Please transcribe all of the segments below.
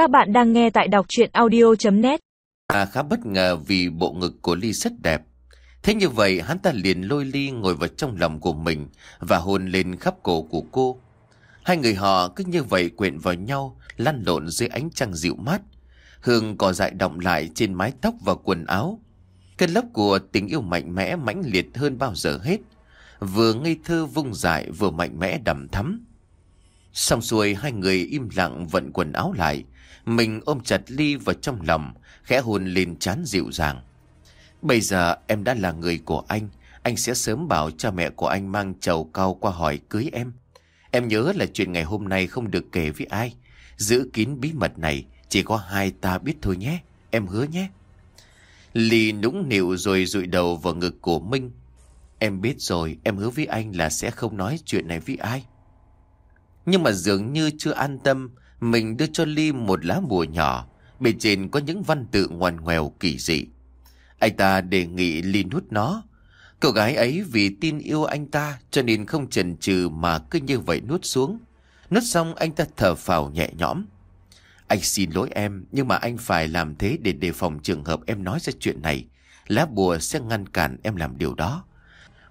Các bạn đang nghe tại đọc chuyện audio.net À khá bất ngờ vì bộ ngực của Ly rất đẹp. Thế như vậy hắn ta liền lôi Ly ngồi vào trong lòng của mình và hôn lên khắp cổ của cô. Hai người họ cứ như vậy quyện vào nhau, lăn lộn dưới ánh trăng dịu mát. Hương cỏ dại động lại trên mái tóc và quần áo. Cơn lốc của tình yêu mạnh mẽ mãnh liệt hơn bao giờ hết. Vừa ngây thơ vung dại vừa mạnh mẽ đầm thắm. Xong xuôi hai người im lặng vận quần áo lại. Mình ôm chặt Ly vào trong lòng, khẽ hôn lên chán dịu dàng. Bây giờ em đã là người của anh, anh sẽ sớm bảo cha mẹ của anh mang chầu cao qua hỏi cưới em. Em nhớ là chuyện ngày hôm nay không được kể với ai. Giữ kín bí mật này, chỉ có hai ta biết thôi nhé, em hứa nhé. Ly nũng nịu rồi rụi đầu vào ngực của Minh. Em biết rồi, em hứa với anh là sẽ không nói chuyện này với ai. Nhưng mà dường như chưa an tâm, mình đưa cho Ly một lá bùa nhỏ, bên trên có những văn tự ngoằn ngoèo kỳ dị. Anh ta đề nghị Ly nuốt nó. Cậu gái ấy vì tin yêu anh ta cho nên không chần chừ mà cứ như vậy nuốt xuống. Nuốt xong anh ta thở phào nhẹ nhõm. Anh xin lỗi em, nhưng mà anh phải làm thế để đề phòng trường hợp em nói ra chuyện này. Lá bùa sẽ ngăn cản em làm điều đó.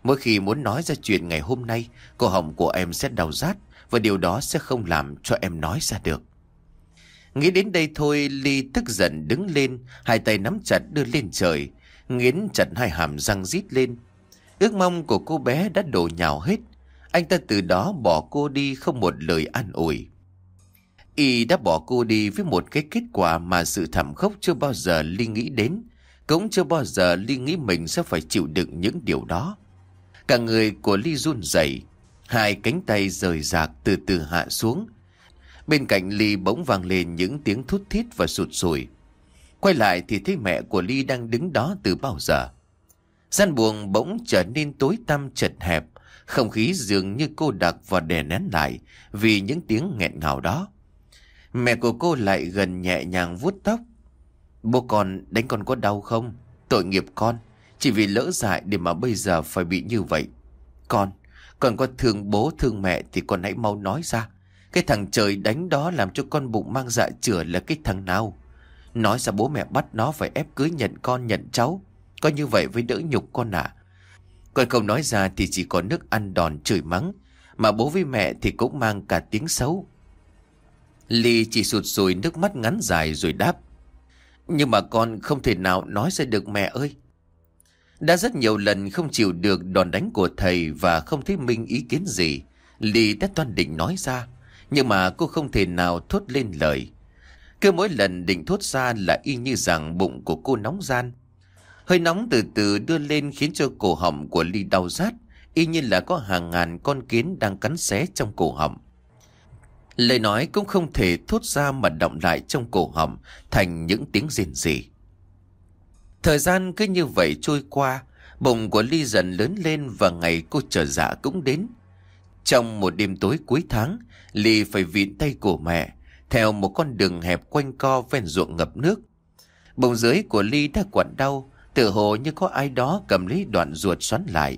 Mỗi khi muốn nói ra chuyện ngày hôm nay, cổ họng của em sẽ đau rát và điều đó sẽ không làm cho em nói ra được. Nghĩ đến đây thôi, Ly tức giận đứng lên, hai tay nắm chặt đưa lên trời, nghiến chặt hai hàm răng rít lên. Ước mong của cô bé đã đổ nhào hết. Anh ta từ đó bỏ cô đi không một lời an ủi. Y đã bỏ cô đi với một cái kết quả mà sự thảm khốc chưa bao giờ Ly nghĩ đến. Cũng chưa bao giờ Ly nghĩ mình sẽ phải chịu đựng những điều đó. Cả người của Ly run rẩy, hai cánh tay rời rạc từ từ hạ xuống. Bên cạnh Ly bỗng vang lên những tiếng thút thít và sụt sùi. Quay lại thì thấy mẹ của Ly đang đứng đó từ bao giờ. Gian buồng bỗng trở nên tối tăm chật hẹp, không khí dường như cô đặc và đè nén lại vì những tiếng nghẹn ngào đó. Mẹ của cô lại gần nhẹ nhàng vuốt tóc. Bố con đánh con có đau không? Tội nghiệp con, chỉ vì lỡ dại để mà bây giờ phải bị như vậy. Con, con có thương bố, thương mẹ thì con hãy mau nói ra. Cái thằng trời đánh đó làm cho con bụng mang dạ chửa là cái thằng nào? Nói ra bố mẹ bắt nó phải ép cưới nhận con, nhận cháu. Có như vậy với đỡ nhục con ạ. À. Con không nói ra thì chỉ có nước ăn đòn chửi mắng. Mà bố với mẹ thì cũng mang cả tiếng xấu. Ly chỉ sụt sùi nước mắt ngắn dài rồi đáp. Nhưng mà con không thể nào nói ra được mẹ ơi. Đã rất nhiều lần không chịu được đòn đánh của thầy và không thấy Minh ý kiến gì. Ly đã toan định nói ra. Nhưng mà cô không thể nào thốt lên lời. Cứ mỗi lần định thốt ra là y như rằng bụng của cô nóng gian. Hơi nóng từ từ đưa lên khiến cho cổ họng của Ly đau rát. Y như là có hàng ngàn con kiến đang cắn xé trong cổ họng. Lời nói cũng không thể thốt ra mà động lại trong cổ họng thành những tiếng rên rỉ. Thời gian cứ như vậy trôi qua, bụng của Ly dần lớn lên và ngày cô trở dạ cũng đến. Trong một đêm tối cuối tháng, Ly phải vịn tay của mẹ, theo một con đường hẹp quanh co ven ruộng ngập nước. Bụng dưới của Ly đã quặn đau, tự hồ như có ai đó cầm lấy đoạn ruột xoắn lại.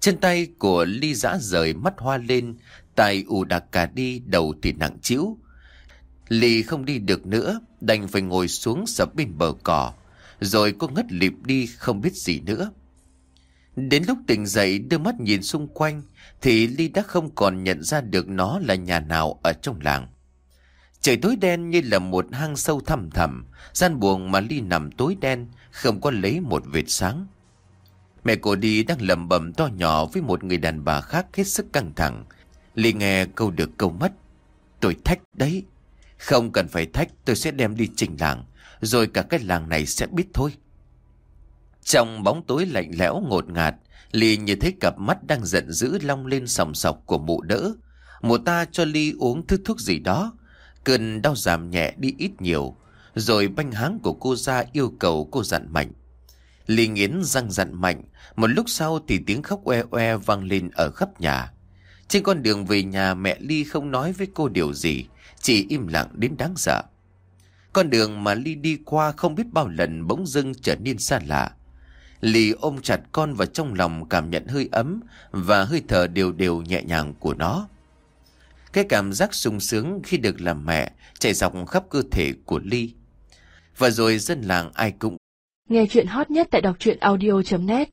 Chân tay của Ly dã rời mắt hoa lên, tay ù đặc cả đi, đầu thì nặng chĩu. Ly không đi được nữa, đành phải ngồi xuống sập bên bờ cỏ, rồi cô ngất lịm đi không biết gì nữa. Đến lúc tỉnh dậy đưa mắt nhìn xung quanh, thì Ly đã không còn nhận ra được nó là nhà nào ở trong làng. Trời tối đen như là một hang sâu thẳm thẳm, gian buồng mà Ly nằm tối đen, không có lấy một vệt sáng. Mẹ cô đi đang lầm bầm to nhỏ với một người đàn bà khác hết sức căng thẳng. Ly nghe câu được câu mất. Tôi thách đấy. Không cần phải thách tôi sẽ đem đi trình làng. Rồi cả cái làng này sẽ biết thôi. Trong bóng tối lạnh lẽo ngột ngạt, Ly như thấy cặp mắt đang giận dữ long lên sòng sọc của mụ đỡ. Mụ ta cho Ly uống thứ thuốc gì đó. Cơn đau giảm nhẹ đi ít nhiều. Rồi banh háng của cô ra yêu cầu cô dặn mạnh. Ly nghiến răng dặn mạnh. Một lúc sau thì tiếng khóc oe oe vang lên ở khắp nhà. Trên con đường về nhà mẹ Ly không nói với cô điều gì. Chỉ im lặng đến đáng sợ. Con đường mà Ly đi qua không biết bao lần bỗng dưng trở nên xa lạ. Ly ôm chặt con vào trong lòng cảm nhận hơi ấm và hơi thở đều đều nhẹ nhàng của nó. Cái cảm giác sung sướng khi được làm mẹ chạy dọc khắp cơ thể của Ly. Và rồi dân làng ai cũng Nghe chuyện hot nhất tại đọc truyện audio.net